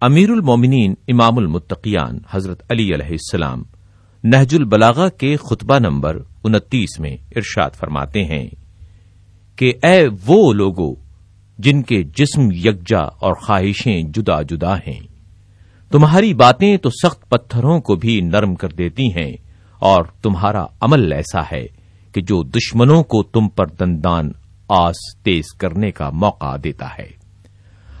امیر المومنین امام المتقیان حضرت علی علیہ السلام نہج البلاغا کے خطبہ نمبر انتیس میں ارشاد فرماتے ہیں کہ اے وہ لوگوں جن کے جسم یکجا اور خواہشیں جدا جدا ہیں، تمہاری باتیں تو سخت پتھروں کو بھی نرم کر دیتی ہیں اور تمہارا عمل ایسا ہے کہ جو دشمنوں کو تم پر دندان آس تیز کرنے کا موقع دیتا ہے۔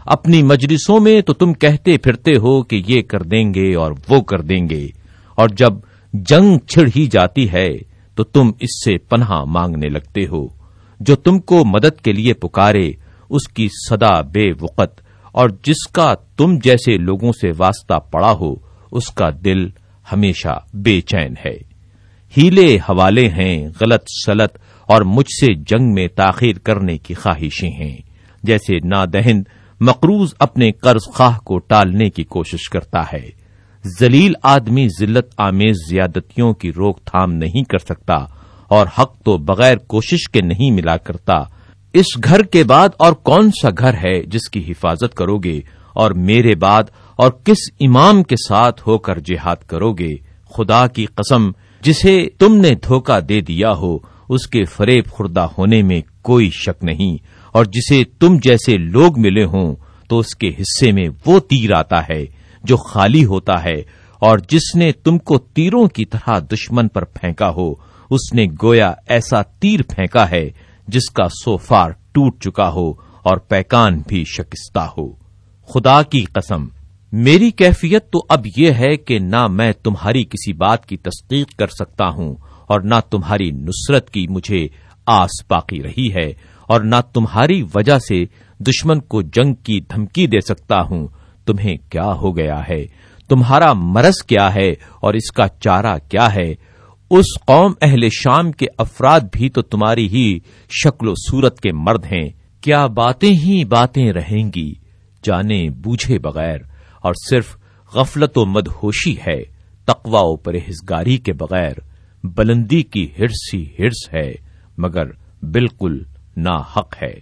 اپنی مجلسوں میں تو تم کہتے پھرتے ہو کہ یہ کر دیں گے اور وہ کر دیں گے۔ اور جب جنگ چھڑ ہی جاتی ہے تو تم اس سے پناہ مانگنے لگتے ہو۔ جو تم کو مدد کے لیے پکارے، اس کی سدا بے وقت۔ اور جس کا تم جیسے لوگوں سے واسطہ پڑا ہو، اس کا دل ہمیشہ بے چین ہے۔ ہیلے حوالے ہیں غلط سلط اور مجھ سے جنگ میں تاخیر کرنے کی خواہشیں ہیں۔ جیسے نادہند مقروض اپنے قرض خواہ کو ٹالنے کی کوشش کرتا ہے۔ ذلیل آدمی ذلت آمیز زیادتیوں کی روک تھام نہیں کر سکتا اور حق تو بغیر کوشش کے نہیں ملا کرتا۔ اس گھر کے بعد اور کون سا گھر ہے جس کی حفاظت کرو گے اور میرے بعد اور کس امام کے ساتھ ہو کر جہاد کرو گے؟ خدا کی قسم، جسے تم نے دھوکہ دے دیا ہو، اس کے فریب خوردہ ہونے میں کوئی شک نہیں۔ اور جسے تم جیسے لوگ ملے ہوں، تو اس کے حصے میں وہ تیر آتا ہے جو خالی ہوتا ہے، اور جس نے تم کو تیروں کی طرح دشمن پر پھینکا ہو، اس نے گویا ایسا تیر پھینکا ہے جس کا سوفار ٹوٹ چکا ہو اور پیکان بھی شکستہ ہو۔ خدا کی قسم، میری کیفیت تو اب یہ ہے کہ نہ میں تمہاری کسی بات کی تصدیق کر سکتا ہوں، اور نہ تمہاری نصرت کی مجھے آس باقی رہی ہے اور نہ تمہاری وجہ سے دشمن کو جنگ کی دھمکی دے سکتا ہوں۔ تمہیں کیا ہو گیا ہے؟ تمہارا مرض کیا ہے اور اس کا چارہ کیا ہے؟ اس قوم اہل شام کے افراد بھی تو تمہاری ہی شکل و صورت کے مرد ہیں۔ کیا باتیں ہی باتیں رہیں گی؟ جانے بوجھے بغیر۔ اور صرف غفلت و مدہوشی ہے تقوا و پرہزگاری کے بغیر۔ بلندی کی ہرس ہی ہرس ہے۔ مگر بالکل نا حق ہے۔